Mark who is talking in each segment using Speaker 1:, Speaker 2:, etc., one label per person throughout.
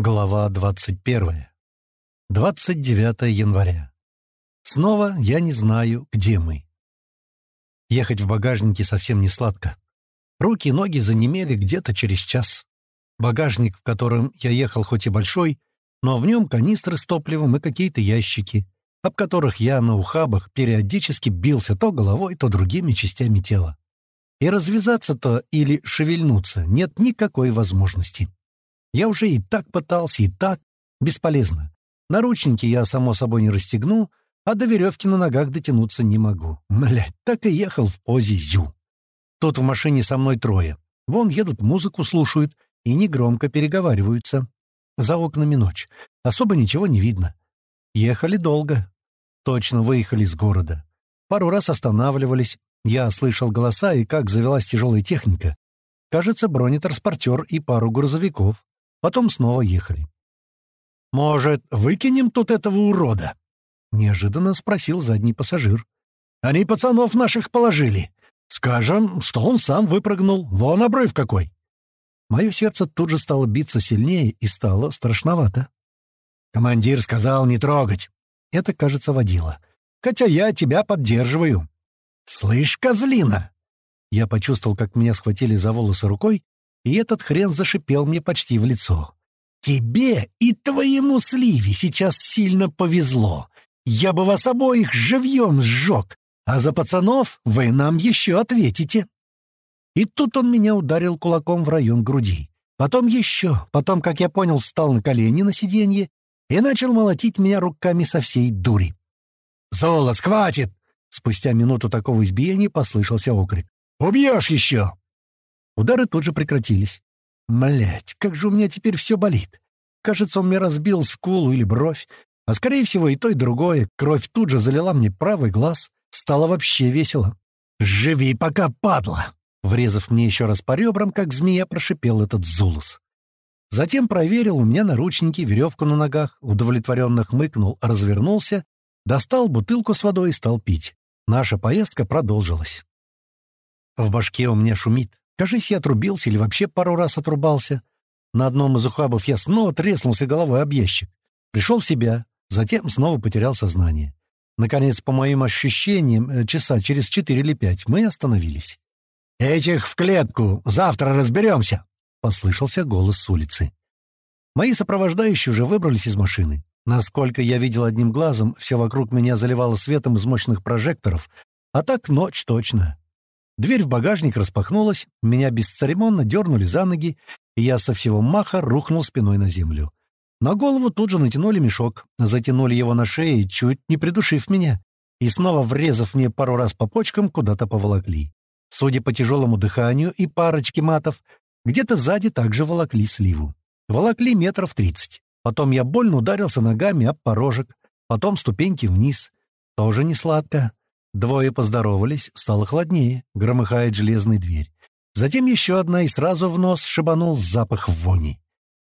Speaker 1: Глава 21. 29 января. Снова я не знаю, где мы. Ехать в багажнике совсем не сладко. Руки и ноги занемели где-то через час. Багажник, в котором я ехал, хоть и большой, но в нем канистры с топливом и какие-то ящики, об которых я на ухабах периодически бился то головой, то другими частями тела. И развязаться-то или шевельнуться нет никакой возможности. Я уже и так пытался, и так. Бесполезно. Наручники я, само собой, не расстегну, а до веревки на ногах дотянуться не могу. Блядь, так и ехал в позе зю. Тут в машине со мной трое. Вон едут, музыку слушают и негромко переговариваются. За окнами ночь. Особо ничего не видно. Ехали долго. Точно выехали из города. Пару раз останавливались. Я слышал голоса и как завелась тяжелая техника. Кажется, бронетранспортер и пару грузовиков. Потом снова ехали. «Может, выкинем тут этого урода?» — неожиданно спросил задний пассажир. «Они пацанов наших положили. Скажем, что он сам выпрыгнул. Вон обрыв какой!» Мое сердце тут же стало биться сильнее и стало страшновато. Командир сказал не трогать. Это, кажется, водила. Хотя я тебя поддерживаю. «Слышь, козлина!» Я почувствовал, как меня схватили за волосы рукой и этот хрен зашипел мне почти в лицо. «Тебе и твоему сливе сейчас сильно повезло. Я бы вас обоих живьем сжег, а за пацанов вы нам еще ответите». И тут он меня ударил кулаком в район груди. Потом еще, потом, как я понял, встал на колени на сиденье и начал молотить меня руками со всей дури. «Золос, хватит!» Спустя минуту такого избиения послышался окрик. «Убьешь еще!» Удары тут же прекратились. Блять, как же у меня теперь все болит. Кажется, он мне разбил скулу или бровь. А скорее всего и то, и другое. Кровь тут же залила мне правый глаз. Стало вообще весело. «Живи пока, падла!» Врезав мне еще раз по ребрам, как змея, прошипел этот Зулус. Затем проверил у меня наручники, веревку на ногах, удовлетворенно хмыкнул, развернулся, достал бутылку с водой и стал пить. Наша поездка продолжилась. В башке у меня шумит. Кажись, я отрубился или вообще пару раз отрубался. На одном из ухабов я снова треснулся головой об ящик. Пришел в себя, затем снова потерял сознание. Наконец, по моим ощущениям, э, часа через четыре или пять мы остановились. «Этих в клетку! Завтра разберемся!» — послышался голос с улицы. Мои сопровождающие уже выбрались из машины. Насколько я видел одним глазом, все вокруг меня заливало светом из мощных прожекторов, а так ночь точно. Дверь в багажник распахнулась, меня бесцеремонно дернули за ноги, и я со всего маха рухнул спиной на землю. На голову тут же натянули мешок, затянули его на шее, чуть не придушив меня, и снова, врезав мне пару раз по почкам, куда-то поволокли. Судя по тяжелому дыханию и парочке матов, где-то сзади также волокли сливу. Волокли метров тридцать. Потом я больно ударился ногами об порожек, потом ступеньки вниз. Тоже не сладко. Двое поздоровались, стало холоднее, громыхает железная дверь. Затем еще одна, и сразу в нос шибанул запах вони.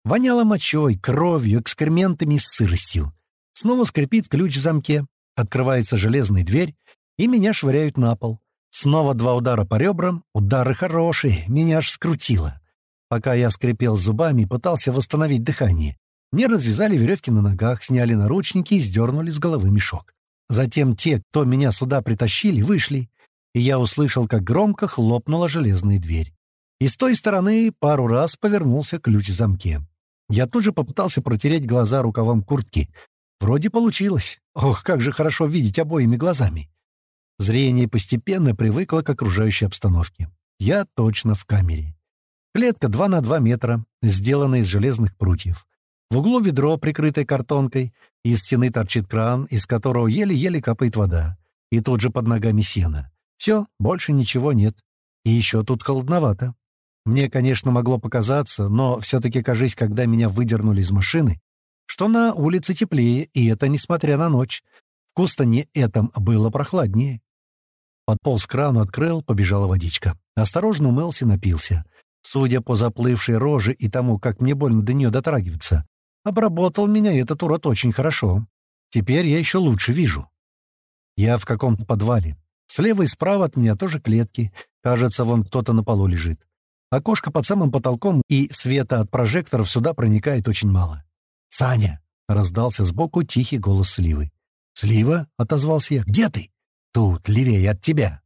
Speaker 1: Воняло мочой, кровью, экскрементами и сыростью. Снова скрипит ключ в замке, открывается железная дверь, и меня швыряют на пол. Снова два удара по ребрам, удары хорошие, меня аж скрутило. Пока я скрипел зубами и пытался восстановить дыхание, мне развязали веревки на ногах, сняли наручники и сдернули с головы мешок. Затем те, кто меня сюда притащили, вышли, и я услышал, как громко хлопнула железная дверь. И с той стороны пару раз повернулся ключ в замке. Я тут же попытался протереть глаза рукавом куртки. Вроде получилось. Ох, как же хорошо видеть обоими глазами. Зрение постепенно привыкло к окружающей обстановке. Я точно в камере. Клетка 2 на 2 метра, сделана из железных прутьев. В углу ведро, прикрытое картонкой, из стены торчит кран, из которого еле-еле капает вода. И тут же под ногами сено. Все, больше ничего нет. И еще тут холодновато. Мне, конечно, могло показаться, но все-таки, кажись, когда меня выдернули из машины, что на улице теплее, и это несмотря на ночь. В Кустане этом было прохладнее. Подполз крану, открыл, побежала водичка. Осторожно умылся, напился. Судя по заплывшей роже и тому, как мне больно до нее дотрагиваться, Обработал меня этот урод очень хорошо. Теперь я еще лучше вижу. Я в каком-то подвале. Слева и справа от меня тоже клетки. Кажется, вон кто-то на полу лежит. Окошко под самым потолком, и света от прожекторов сюда проникает очень мало. «Саня!» — раздался сбоку тихий голос Сливы. «Слива?» — отозвался я. «Где ты?» «Тут, левее от тебя».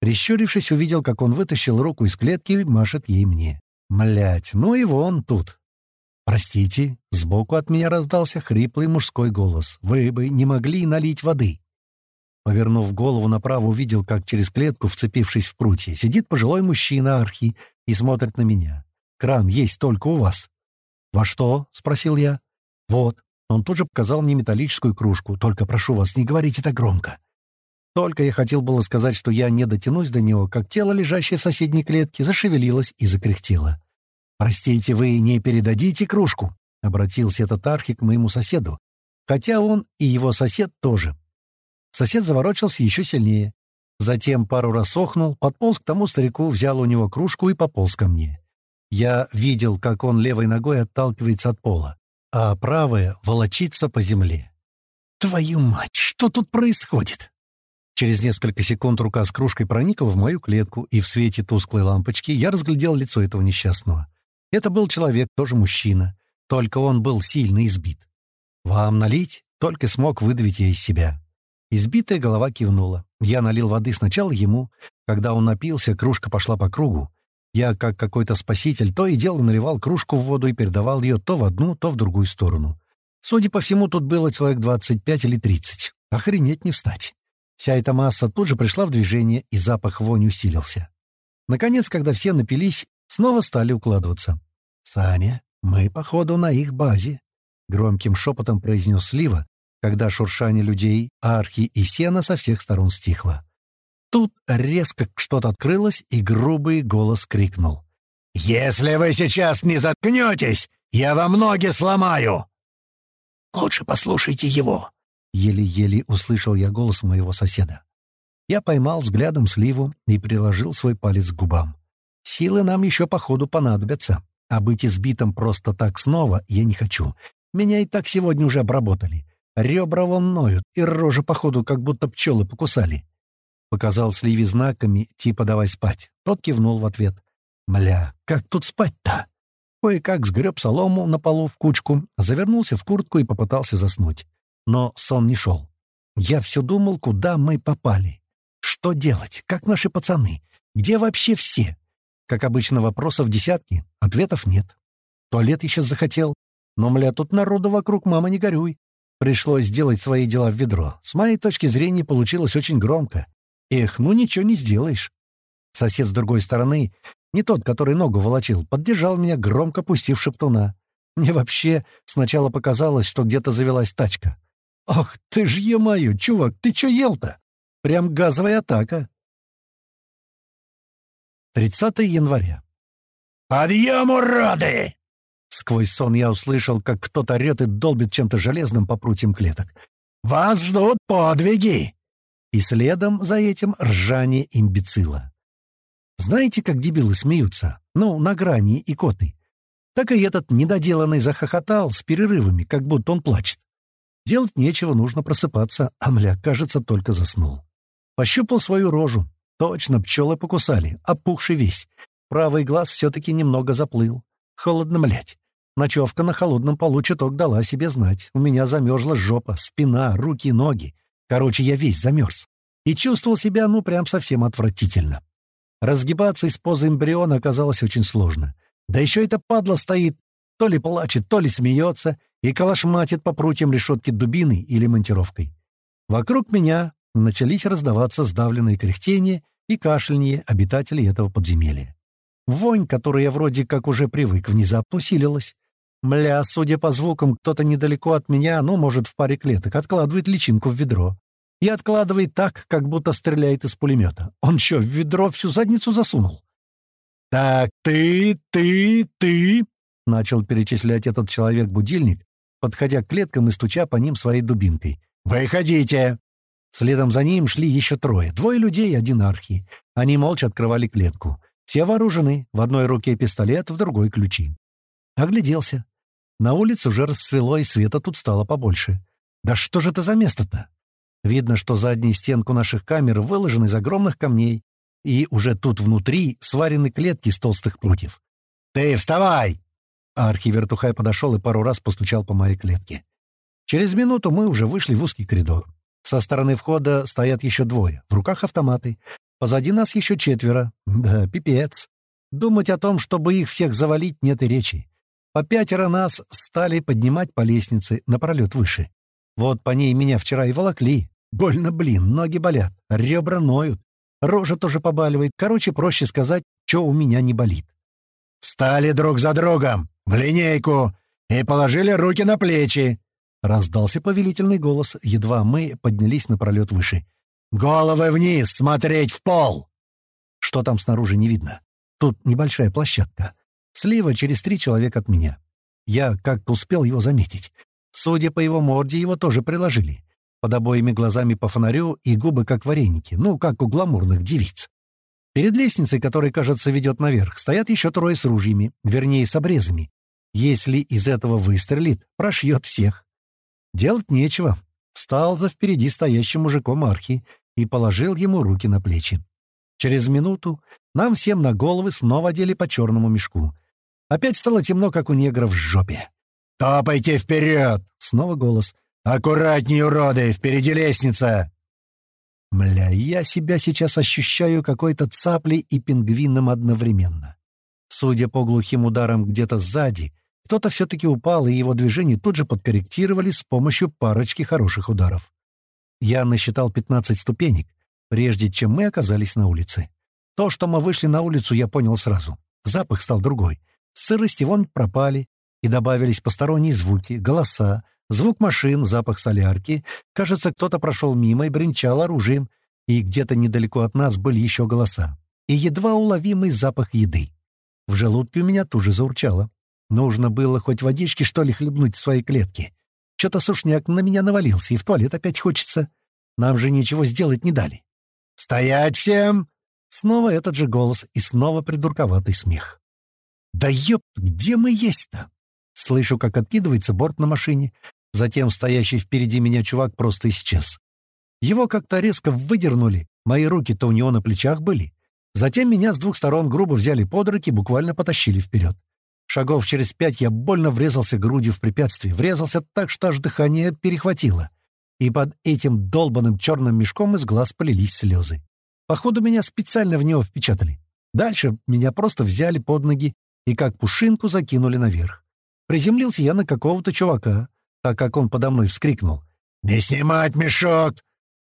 Speaker 1: Прищурившись, увидел, как он вытащил руку из клетки и машет ей мне. Млять, ну и вон тут. «Простите», — сбоку от меня раздался хриплый мужской голос. «Вы бы не могли налить воды». Повернув голову направо, увидел, как через клетку, вцепившись в прутья, сидит пожилой мужчина архи и смотрит на меня. «Кран есть только у вас». «Во что?» — спросил я. «Вот». Он тут же показал мне металлическую кружку. «Только прошу вас, не говорите так громко». Только я хотел было сказать, что я не дотянусь до него, как тело, лежащее в соседней клетке, зашевелилось и закряхтело. «Простите, вы не передадите кружку?» — обратился этот архи к моему соседу. Хотя он и его сосед тоже. Сосед заворочился еще сильнее. Затем пару раз охнул, подполз к тому старику, взял у него кружку и пополз ко мне. Я видел, как он левой ногой отталкивается от пола, а правая волочится по земле. «Твою мать, что тут происходит?» Через несколько секунд рука с кружкой проникла в мою клетку, и в свете тусклой лампочки я разглядел лицо этого несчастного. Это был человек, тоже мужчина, только он был сильно избит. «Вам налить?» — только смог выдавить я из себя. Избитая голова кивнула. Я налил воды сначала ему. Когда он напился, кружка пошла по кругу. Я, как какой-то спаситель, то и дело наливал кружку в воду и передавал ее то в одну, то в другую сторону. Судя по всему, тут было человек 25 или 30. Охренеть не встать. Вся эта масса тут же пришла в движение, и запах вони усилился. Наконец, когда все напились, снова стали укладываться. «Саня, мы, походу, на их базе», — громким шепотом произнес Слива, когда шуршание людей, архи и сена со всех сторон стихло. Тут резко что-то открылось, и грубый голос крикнул. «Если вы сейчас не заткнетесь, я вам ноги сломаю!» «Лучше послушайте его!» Еле-еле услышал я голос моего соседа. Я поймал взглядом сливу и приложил свой палец к губам. Силы нам еще, походу, понадобятся, а быть избитым просто так снова я не хочу. Меня и так сегодня уже обработали. Ребра вон ноют, и рожа, походу, как будто пчелы покусали. Показал Сливи знаками, типа «давай спать». Тот кивнул в ответ. «Мля, как тут спать-то?» Кое-как сгреб солому на полу в кучку, завернулся в куртку и попытался заснуть. Но сон не шел. Я все думал, куда мы попали. Что делать? Как наши пацаны? Где вообще все? Как обычно, вопросов десятки, ответов нет. Туалет еще захотел. Но, мля, тут народу вокруг, мама, не горюй. Пришлось сделать свои дела в ведро. С моей точки зрения получилось очень громко. Эх, ну ничего не сделаешь. Сосед с другой стороны, не тот, который ногу волочил, поддержал меня, громко пустив шептуна. Мне вообще сначала показалось, что где-то завелась тачка. «Ох, ты ж е-мою, чувак, ты чё ел-то? Прям газовая атака!» 30 января.
Speaker 2: «Подъем, уроды!»
Speaker 1: Сквозь сон я услышал, как кто-то орёт и долбит чем-то железным по прутьям клеток.
Speaker 2: «Вас ждут подвиги!»
Speaker 1: И следом за этим ржание имбецила. Знаете, как дебилы смеются? Ну, на грани и коты. Так и этот недоделанный захохотал с перерывами, как будто он плачет. Делать нечего, нужно просыпаться, а мля, кажется, только заснул. Пощупал свою рожу. Точно, пчелы покусали, опухший весь. Правый глаз все-таки немного заплыл. Холодно, млять. Ночевка на холодном полу чуток дала себе знать. У меня замерзла жопа, спина, руки, ноги. Короче, я весь замерз. И чувствовал себя, ну, прям совсем отвратительно. Разгибаться из позы эмбриона оказалось очень сложно. Да еще эта падла стоит, то ли плачет, то ли смеется, и калашматит по прутьям решетки дубиной или монтировкой. Вокруг меня начались раздаваться сдавленные кряхтения и кашляние обитателей этого подземелья. Вонь, которой я вроде как уже привык, внезапно усилилась. Мля, судя по звукам, кто-то недалеко от меня, ну, может, в паре клеток, откладывает личинку в ведро. И откладывает так, как будто стреляет из пулемета. Он что, в ведро всю задницу засунул? «Так, ты, ты, ты...» — начал перечислять этот человек-будильник, подходя к клеткам и стуча по ним своей дубинкой. «Выходите!» Следом за ним шли еще трое. Двое людей и один архи. Они молча открывали клетку. Все вооружены. В одной руке пистолет, в другой — ключи. Огляделся. На улице уже расцвело, и света тут стало побольше. Да что же это за место-то? Видно, что задняя стенку наших камер выложена из огромных камней, и уже тут внутри сварены клетки из толстых прутьев.
Speaker 2: «Ты вставай!»
Speaker 1: Архивертухай подошел и пару раз постучал по моей клетке. Через минуту мы уже вышли в узкий коридор. Со стороны входа стоят еще двое, в руках автоматы. Позади нас еще четверо. Да, пипец. Думать о том, чтобы их всех завалить, нет и речи. По пятеро нас стали поднимать по лестнице напролет выше. Вот по ней меня вчера и волокли. Больно, блин, ноги болят, ребра ноют, рожа тоже побаливает. Короче, проще сказать, что у меня не болит.
Speaker 2: «Встали друг за другом, в линейку, и положили руки на плечи!»
Speaker 1: Раздался повелительный голос, едва мы поднялись напролет выше.
Speaker 2: «Головы вниз, смотреть в пол!»
Speaker 1: Что там снаружи, не видно. Тут небольшая площадка. Слева через три человека от меня. Я как-то успел его заметить. Судя по его морде, его тоже приложили. Под обоими глазами по фонарю и губы как вареники, ну, как у гламурных девиц. Перед лестницей, которая, кажется, ведет наверх, стоят еще трое с ружьями, вернее, с обрезами. Если из этого выстрелит, прошьет всех. Делать нечего. Встал за впереди стоящим мужиком архи и положил ему руки на плечи. Через минуту нам всем на головы снова одели по черному мешку. Опять стало темно, как у негров в жопе.
Speaker 2: «Топайте вперед!»
Speaker 1: — снова голос.
Speaker 2: «Аккуратней, уроды! Впереди лестница!»
Speaker 1: Мля, я себя сейчас ощущаю какой-то цаплей и пингвином одновременно. Судя по глухим ударам где-то сзади, кто-то все-таки упал, и его движение тут же подкорректировали с помощью парочки хороших ударов. Я насчитал 15 ступенек, прежде чем мы оказались на улице. То, что мы вышли на улицу, я понял сразу. Запах стал другой. Сырость и вонь пропали, и добавились посторонние звуки, голоса, звук машин, запах солярки. Кажется, кто-то прошел мимо и бренчал оружием, и где-то недалеко от нас были еще голоса. И едва уловимый запах еды. В желудке у меня тут же заурчало. Нужно было хоть водички, что ли, хлебнуть в своей клетке. Что-то сушняк на меня навалился, и в туалет опять хочется. Нам же ничего сделать не дали.
Speaker 2: «Стоять всем!»
Speaker 1: Снова этот же голос и снова придурковатый смех. «Да ёп, где мы есть-то?» Слышу, как откидывается борт на машине. Затем стоящий впереди меня чувак просто исчез. Его как-то резко выдернули, мои руки-то у него на плечах были. Затем меня с двух сторон грубо взяли под руки, буквально потащили вперед. Шагов через пять я больно врезался грудью в препятствие, врезался так, что аж дыхание перехватило. И под этим долбанным черным мешком из глаз полились слезы. Походу, меня специально в него впечатали. Дальше меня просто взяли под ноги и как пушинку закинули наверх. Приземлился я на какого-то чувака, так как он подо мной вскрикнул.
Speaker 2: «Не снимать мешок!»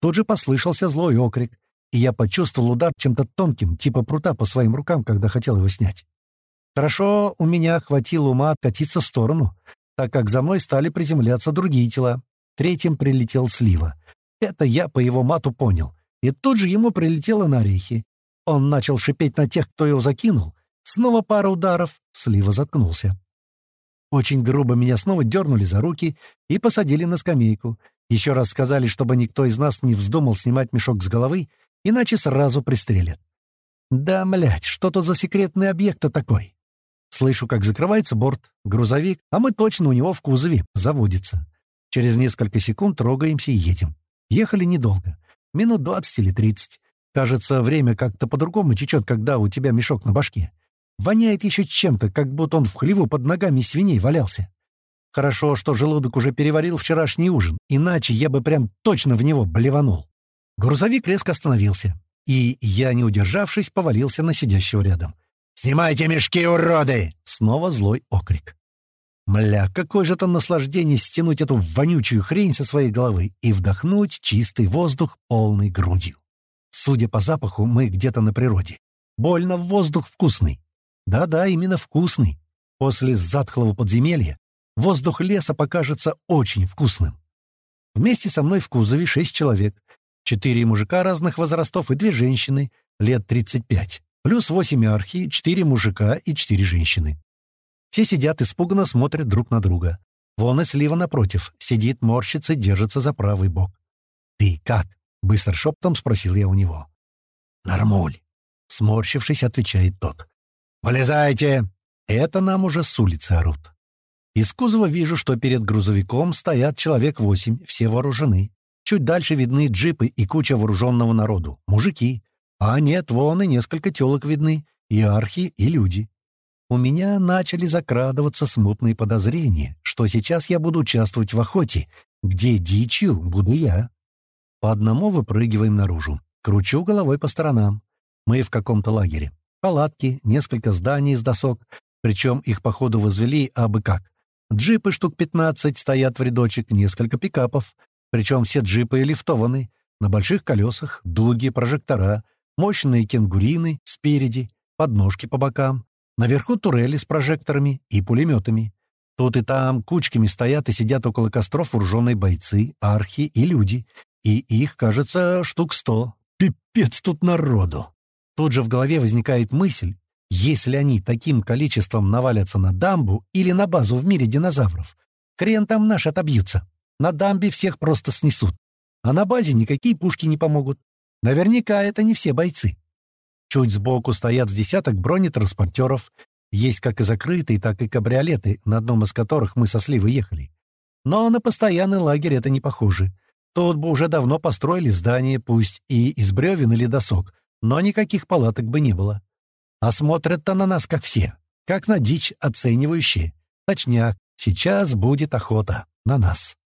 Speaker 1: Тут же послышался злой окрик, и я почувствовал удар чем-то тонким, типа прута по своим рукам, когда хотел его снять. Хорошо, у меня хватило ума откатиться в сторону, так как за мной стали приземляться другие тела. Третьим прилетел Слива. Это я по его мату понял. И тут же ему прилетело на орехи. Он начал шипеть на тех, кто его закинул. Снова пара ударов, Слива заткнулся. Очень грубо меня снова дернули за руки и посадили на скамейку. Еще раз сказали, чтобы никто из нас не вздумал снимать мешок с головы, иначе сразу пристрелят. Да, млять, что тут за секретный объект-то такой? Слышу, как закрывается борт, грузовик, а мы точно у него в кузове, заводится. Через несколько секунд трогаемся и едем. Ехали недолго. Минут двадцать или тридцать. Кажется, время как-то по-другому течет, когда у тебя мешок на башке. Воняет еще чем-то, как будто он в хлеву под ногами свиней валялся. Хорошо, что желудок уже переварил вчерашний ужин, иначе я бы прям точно в него блеванул. Грузовик резко остановился, и я, не удержавшись, повалился на сидящего рядом.
Speaker 2: «Снимайте мешки, уроды!»
Speaker 1: Снова злой окрик. Мля, какое же это наслаждение стянуть эту вонючую хрень со своей головы и вдохнуть чистый воздух полной грудью. Судя по запаху, мы где-то на природе. Больно воздух вкусный. Да-да, именно вкусный. После затхлого подземелья воздух леса покажется очень вкусным. Вместе со мной в кузове шесть человек. Четыре мужика разных возрастов и две женщины, лет 35. Плюс восемь архи, четыре мужика и четыре женщины. Все сидят испуганно смотрят друг на друга. Вон и слива напротив. Сидит, морщится, держится за правый бок. «Ты как?» — быстро шептом спросил я у него. «Нормуль», — сморщившись, отвечает тот.
Speaker 2: «Вылезайте!»
Speaker 1: Это нам уже с улицы орут. Из кузова вижу, что перед грузовиком стоят человек восемь, все вооружены. Чуть дальше видны джипы и куча вооруженного народу. Мужики. А нет, вон и несколько телок видны, и архи, и люди. У меня начали закрадываться смутные подозрения, что сейчас я буду участвовать в охоте, где дичью буду я. По одному выпрыгиваем наружу. Кручу головой по сторонам. Мы в каком-то лагере. Палатки, несколько зданий из досок, причем их, походу, возвели абы как. Джипы штук 15 стоят в рядочек, несколько пикапов, причем все джипы лифтованы, на больших колесах, дуги, прожектора, мощные кенгурины спереди, подножки по бокам, наверху турели с прожекторами и пулеметами. Тут и там кучками стоят и сидят около костров вооруженные бойцы, архи и люди. И их, кажется, штук сто. Пипец тут народу. Тут же в голове возникает мысль, если они таким количеством навалятся на дамбу или на базу в мире динозавров, хрен там наш отобьются. На дамбе всех просто снесут. А на базе никакие пушки не помогут. Наверняка это не все бойцы. Чуть сбоку стоят с десяток бронетранспортеров. Есть как и закрытые, так и кабриолеты, на одном из которых мы со Сливой ехали. Но на постоянный лагерь это не похоже. Тут бы уже давно построили здание, пусть и из бревен или досок, но никаких палаток бы не было. А смотрят-то на нас, как все, как на дичь оценивающие. Точняк, сейчас будет охота на нас.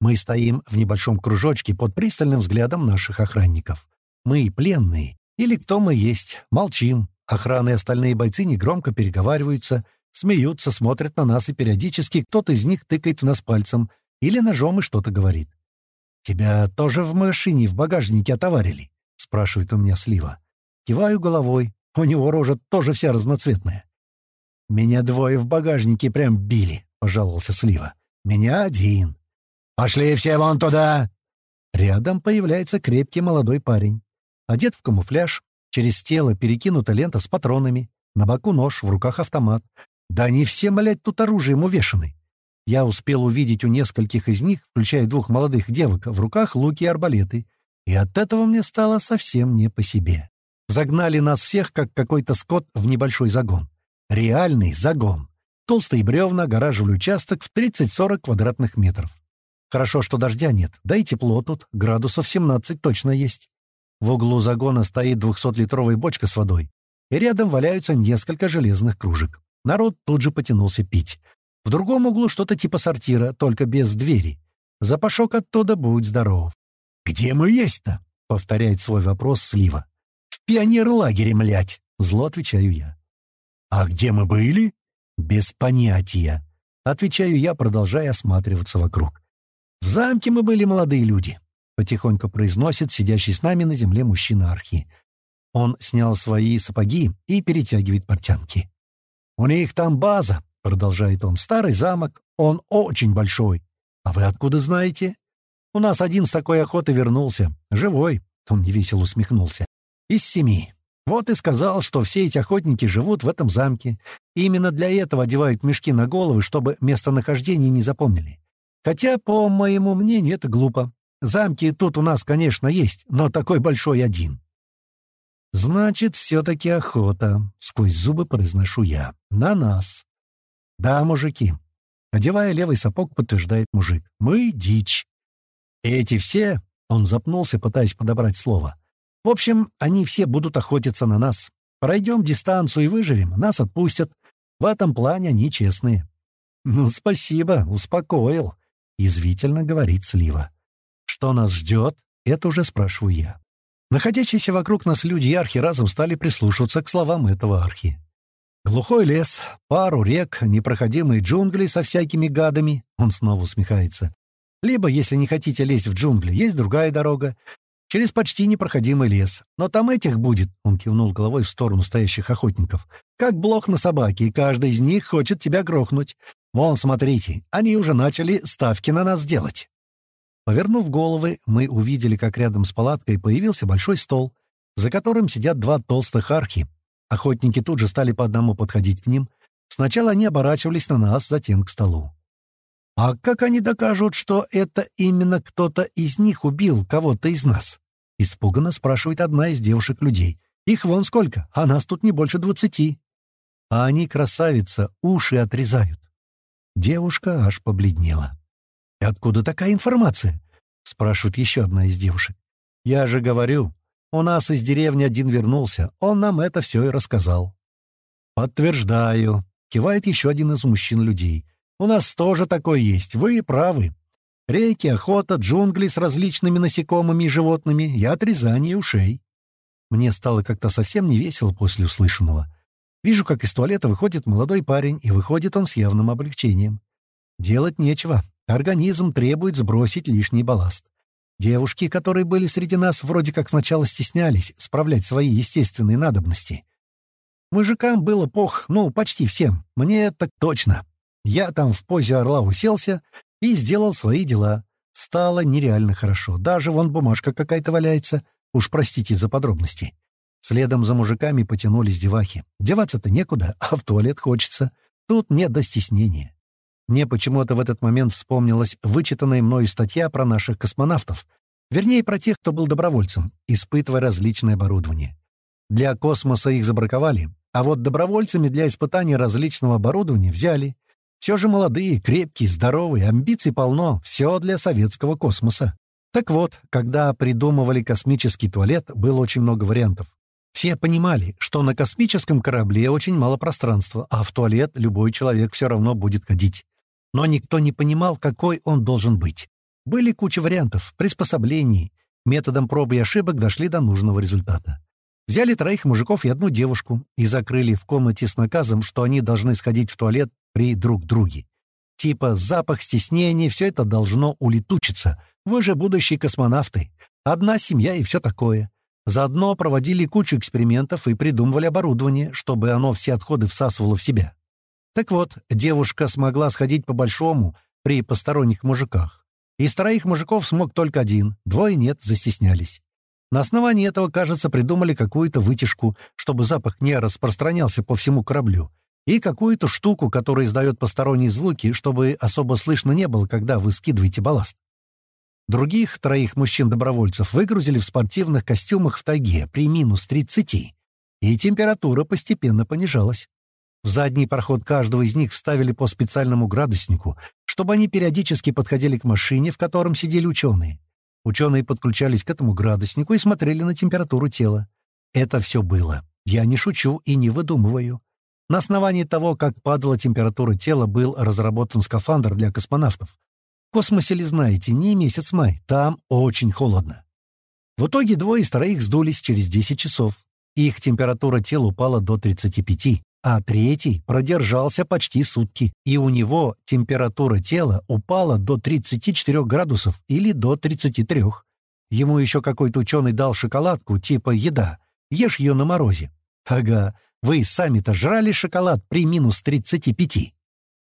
Speaker 1: Мы стоим в небольшом кружочке под пристальным взглядом наших охранников. Мы пленные, или кто мы есть, молчим. Охрана и остальные бойцы негромко переговариваются, смеются, смотрят на нас, и периодически кто-то из них тыкает в нас пальцем или ножом и что-то говорит. «Тебя тоже в машине, в багажнике отоварили?» — спрашивает у меня Слива. Киваю головой. У него рожа тоже вся разноцветная. «Меня двое в багажнике прям били», — пожаловался Слива. «Меня один». «Пошли все вон туда!» Рядом появляется крепкий молодой парень. Одет в камуфляж, через тело перекинута лента с патронами, на боку нож, в руках автомат. Да они все, блядь, тут оружием увешаны. Я успел увидеть у нескольких из них, включая двух молодых девок, в руках луки и арбалеты. И от этого мне стало совсем не по себе. Загнали нас всех, как какой-то скот, в небольшой загон. Реальный загон. Толстые бревна огораживали участок в 30-40 квадратных метров. Хорошо, что дождя нет, да и тепло тут, градусов 17 точно есть. В углу загона стоит 200-литровая бочка с водой, и рядом валяются несколько железных кружек. Народ тут же потянулся пить. В другом углу что-то типа сортира, только без двери. Запашок оттуда будь здоров. «Где мы есть-то?» — повторяет свой вопрос Слива. «В пионер-лагере, млять!» — зло отвечаю я. «А где мы были?» «Без понятия», — отвечаю я, продолжая осматриваться вокруг. «В замке мы были молодые люди», — потихоньку произносит сидящий с нами на земле мужчина Архи. Он снял свои сапоги и перетягивает портянки. «У них там база», — продолжает он, — «старый замок, он очень большой. А вы откуда знаете?» «У нас один с такой охоты вернулся. Живой», — он невесело усмехнулся. «Из семи. Вот и сказал, что все эти охотники живут в этом замке. И именно для этого одевают мешки на головы, чтобы местонахождение не запомнили. Хотя, по моему мнению, это глупо. Замки тут у нас, конечно, есть, но такой большой один. «Значит, все-таки охота», — сквозь зубы произношу я. «На нас». «Да, мужики». Одевая левый сапог, подтверждает мужик. «Мы — дичь». «Эти все...» — он запнулся, пытаясь подобрать слово. «В общем, они все будут охотиться на нас. Пройдем дистанцию и выживем, нас отпустят. В этом плане они честные». «Ну, спасибо, успокоил», — язвительно говорит Слива. «Что нас ждет?» — это уже спрашиваю я. Находящиеся вокруг нас люди и архи разом стали прислушиваться к словам этого архи. Глухой лес, пару рек, непроходимые джунгли со всякими гадами. Он снова усмехается. Либо, если не хотите лезть в джунгли, есть другая дорога. Через почти непроходимый лес. Но там этих будет, он кивнул головой в сторону стоящих охотников, как блох на собаке, и каждый из них хочет тебя грохнуть. Вон, смотрите, они уже начали ставки на нас делать. Повернув головы, мы увидели, как рядом с палаткой появился большой стол, за которым сидят два толстых архи. Охотники тут же стали по одному подходить к ним. Сначала они оборачивались на нас, затем к столу. «А как они докажут, что это именно кто-то из них убил кого-то из нас?» — испуганно спрашивает одна из девушек-людей. «Их вон сколько, а нас тут не больше двадцати». А они, красавица, уши отрезают. Девушка аж побледнела. «И откуда такая информация?» — спрашивает еще одна из девушек. «Я же говорю, У нас из деревни один вернулся, он нам это все и рассказал». «Подтверждаю», — кивает еще один из мужчин-людей. «У нас тоже такое есть, вы правы. Реки, охота, джунгли с различными насекомыми и животными и отрезание ушей». Мне стало как-то совсем не весело после услышанного. Вижу, как из туалета выходит молодой парень, и выходит он с явным облегчением. Делать нечего. Организм требует сбросить лишний балласт. Девушки, которые были среди нас, вроде как сначала стеснялись справлять свои естественные надобности. Мужикам было пох, ну, почти всем. Мне так точно. Я там в позе орла уселся и сделал свои дела. Стало нереально хорошо. Даже вон бумажка какая-то валяется. Уж простите за подробности. Следом за мужиками потянулись девахи. Деваться-то некуда, а в туалет хочется. Тут не до стеснения. Мне почему-то в этот момент вспомнилась вычитанная мною статья про наших космонавтов. Вернее, про тех, кто был добровольцем, испытывая различное оборудование. Для космоса их забраковали, а вот добровольцами для испытания различного оборудования взяли. Все же молодые, крепкие, здоровые, амбиций полно, все для советского космоса. Так вот, когда придумывали космический туалет, было очень много вариантов. Все понимали, что на космическом корабле очень мало пространства, а в туалет любой человек все равно будет ходить. Но никто не понимал, какой он должен быть. Были куча вариантов, приспособлений. Методом проб и ошибок дошли до нужного результата. Взяли троих мужиков и одну девушку и закрыли в комнате с наказом, что они должны сходить в туалет при друг друге. Типа запах, стеснение — все это должно улетучиться. Вы же будущие космонавты. Одна семья и все такое. Заодно проводили кучу экспериментов и придумывали оборудование, чтобы оно все отходы всасывало в себя. Так вот, девушка смогла сходить по-большому при посторонних мужиках. Из троих мужиков смог только один, двое нет, застеснялись. На основании этого, кажется, придумали какую-то вытяжку, чтобы запах не распространялся по всему кораблю, и какую-то штуку, которая издает посторонние звуки, чтобы особо слышно не было, когда вы скидываете балласт. Других троих мужчин-добровольцев выгрузили в спортивных костюмах в тайге при минус 30, и температура постепенно понижалась. В задний проход каждого из них вставили по специальному градуснику, чтобы они периодически подходили к машине, в котором сидели ученые. Ученые подключались к этому градуснику и смотрели на температуру тела. Это все было. Я не шучу и не выдумываю. На основании того, как падала температура тела, был разработан скафандр для космонавтов, в космосе ли знаете, не месяц май, там очень холодно. В итоге двое из троих сдулись через 10 часов. Их температура тела упала до 35, а третий продержался почти сутки, и у него температура тела упала до 34 градусов или до 33. Ему еще какой-то ученый дал шоколадку, типа еда. Ешь ее на морозе. Ага, вы сами-то жрали шоколад при минус 35.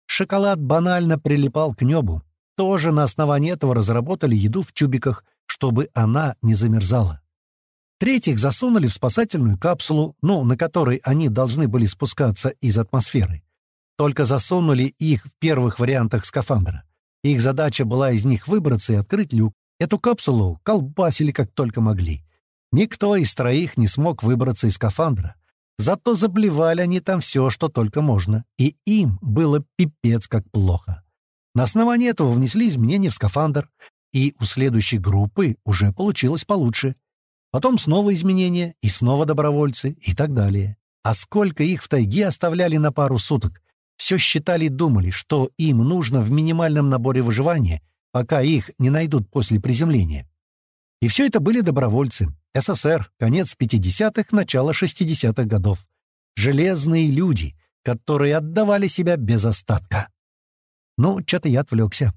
Speaker 1: Шоколад банально прилипал к небу, тоже на основании этого разработали еду в тюбиках, чтобы она не замерзала. Третьих засунули в спасательную капсулу, ну, на которой они должны были спускаться из атмосферы. Только засунули их в первых вариантах скафандра. Их задача была из них выбраться и открыть люк. Эту капсулу колбасили как только могли. Никто из троих не смог выбраться из скафандра. Зато заблевали они там все, что только можно, и им было пипец как плохо. На основании этого внесли изменения в скафандр, и у следующей группы уже получилось получше. Потом снова изменения, и снова добровольцы, и так далее. А сколько их в тайге оставляли на пару суток? Все считали и думали, что им нужно в минимальном наборе выживания, пока их не найдут после приземления. И все это были добровольцы. СССР, конец 50-х, начало 60-х годов. Железные люди, которые отдавали себя без остатка. Ну, что-то я отвлекся.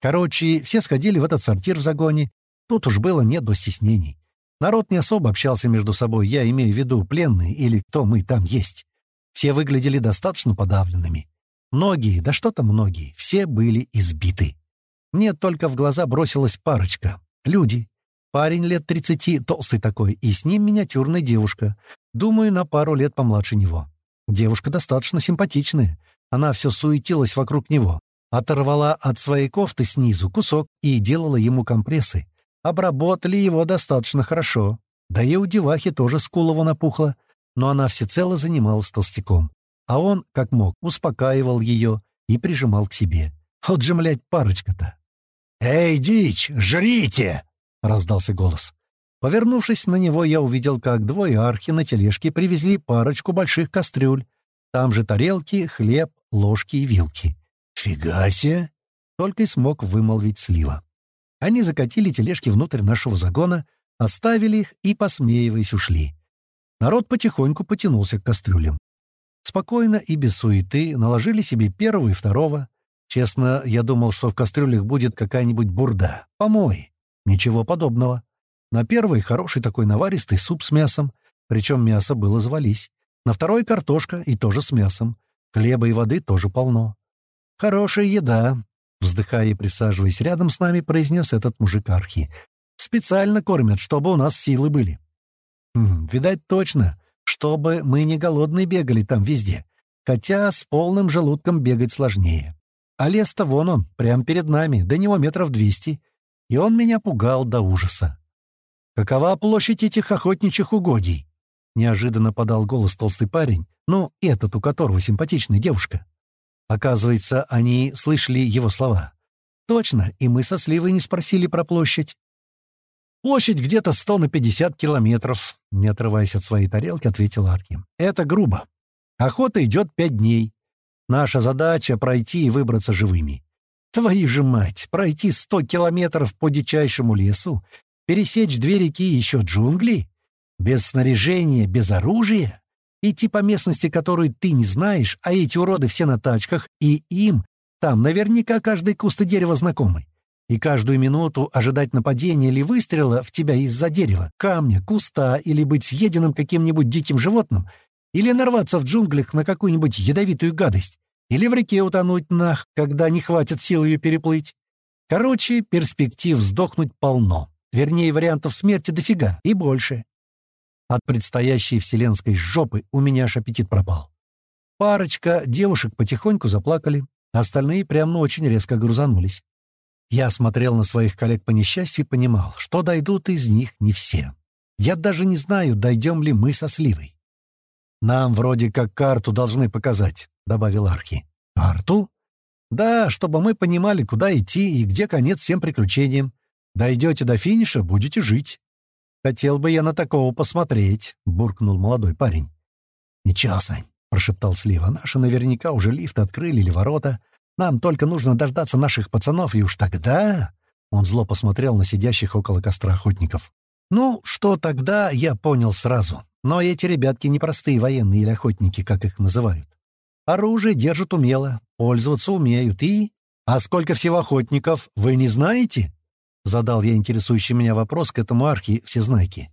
Speaker 1: Короче, все сходили в этот сортир в загоне. Тут уж было нет до стеснений. Народ не особо общался между собой, я имею в виду пленные или кто мы там есть. Все выглядели достаточно подавленными. Многие, да что там многие, все были избиты. Мне только в глаза бросилась парочка. Люди. Парень лет 30, толстый такой, и с ним миниатюрная девушка. Думаю, на пару лет помладше него. Девушка достаточно симпатичная. Она все суетилась вокруг него. Оторвала от своей кофты снизу кусок и делала ему компрессы. Обработали его достаточно хорошо. Да и у девахи тоже скулова напухла, но она всецело занималась толстяком. А он, как мог, успокаивал ее и прижимал к себе. Вот же, млядь, парочка-то.
Speaker 2: «Эй, дичь, жрите!» — раздался голос.
Speaker 1: Повернувшись на него, я увидел, как двое архи на тележке привезли парочку больших кастрюль. Там же тарелки, хлеб, ложки и вилки.
Speaker 2: «Фига себе!»
Speaker 1: — только и смог вымолвить слива. Они закатили тележки внутрь нашего загона, оставили их и, посмеиваясь, ушли. Народ потихоньку потянулся к кастрюлям. Спокойно и без суеты наложили себе первого и второго. Честно, я думал, что в кастрюлях будет какая-нибудь бурда, помой. Ничего подобного. На первый хороший такой наваристый суп с мясом, причем мясо было завались. На второй картошка и тоже с мясом. Хлеба и воды тоже полно. «Хорошая еда», — вздыхая и присаживаясь рядом с нами, произнес этот мужик Архи. «Специально кормят, чтобы у нас силы были». Хм, «Видать, точно, чтобы мы не голодные бегали там везде. Хотя с полным желудком бегать сложнее. А лес-то вон он, прямо перед нами, до него метров двести. И он меня пугал до ужаса. «Какова площадь этих охотничьих угодий?» Неожиданно подал голос толстый парень, ну, этот, у которого симпатичная девушка. Оказывается, они слышали его слова. Точно, и мы со Сливой не спросили про площадь. «Площадь где-то 100 на 50 километров», — не отрываясь от своей тарелки, ответил Арки. «Это грубо. Охота идет пять дней. Наша задача — пройти и выбраться живыми. Твою же мать, пройти 100 километров по дичайшему лесу Пересечь две реки и еще джунгли? Без снаряжения, без оружия? Идти по местности, которую ты не знаешь, а эти уроды все на тачках, и им там наверняка каждый куст и дерево знакомый. И каждую минуту ожидать нападения или выстрела в тебя из-за дерева, камня, куста или быть съеденным каким-нибудь диким животным, или нарваться в джунглях на какую-нибудь ядовитую гадость, или в реке утонуть нах, когда не хватит сил ее переплыть. Короче, перспектив сдохнуть полно. Вернее, вариантов смерти дофига, и больше. От предстоящей вселенской жопы у меня аж аппетит пропал. Парочка девушек потихоньку заплакали, остальные прямо ну, очень резко грузанулись. Я смотрел на своих коллег по несчастью и понимал, что дойдут из них не все. Я даже не знаю, дойдем ли мы со Сливой. «Нам вроде как карту должны показать», — добавил Архи. «Карту?» «Да, чтобы мы понимали, куда идти и где конец всем приключениям. Дойдете до финиша — будете жить. Хотел бы я на такого посмотреть, — буркнул молодой парень. Ничего, Сань, — прошептал Слива, — наши наверняка уже лифт открыли или ворота. Нам только нужно дождаться наших пацанов, и уж тогда... Он зло посмотрел на сидящих около костра охотников. Ну, что тогда, я понял сразу. Но эти ребятки непростые военные или охотники, как их называют. Оружие держат умело, пользоваться умеют и... А сколько всего охотников, вы не знаете? Задал я интересующий меня вопрос к этому архи всезнайке.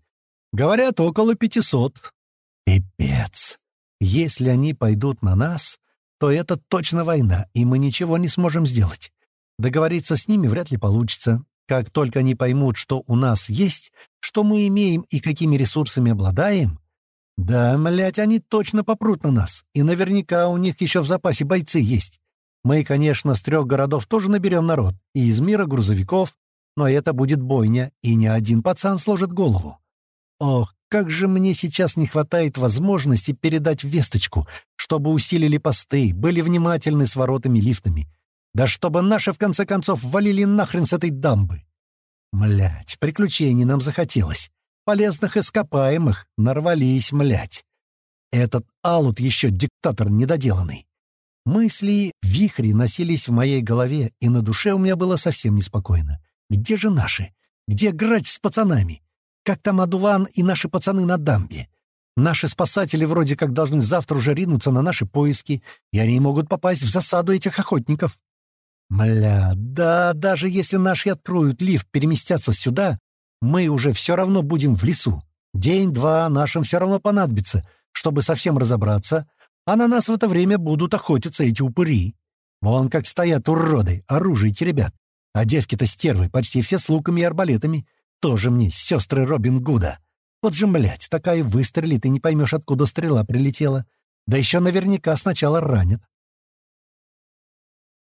Speaker 1: Говорят, около пятисот. Пипец. Если они пойдут на нас, то это точно война, и мы ничего не сможем сделать. Договориться с ними вряд ли получится. Как только они поймут, что у нас есть, что мы имеем и какими ресурсами обладаем, да, млять, они точно попрут на нас, и наверняка у них еще в запасе бойцы есть. Мы, конечно, с трех городов тоже наберем народ, и из мира грузовиков, но это будет бойня, и ни один пацан сложит голову. Ох, как же мне сейчас не хватает возможности передать весточку, чтобы усилили посты, были внимательны с воротами-лифтами. Да чтобы наши, в конце концов, валили нахрен с этой дамбы. Млять, приключений нам захотелось. Полезных ископаемых нарвались, млять. Этот Алут еще диктатор недоделанный. Мысли вихри носились в моей голове, и на душе у меня было совсем неспокойно. Где же наши? Где грач с пацанами? Как там Адуван и наши пацаны на дамбе? Наши спасатели вроде как должны завтра уже ринуться на наши поиски, и они могут попасть в засаду этих охотников. Мля, да даже если наши откроют лифт, переместятся сюда, мы уже все равно будем в лесу. День-два нашим все равно понадобится, чтобы совсем разобраться, а на нас в это время будут охотиться эти упыри. Вон как стоят уроды, оружие ребят. А девки-то стервы, почти все с луками и арбалетами. Тоже мне сестры Робин Гуда. Вот же, блядь, такая выстрелит, и не поймешь, откуда стрела прилетела. Да еще наверняка сначала ранят.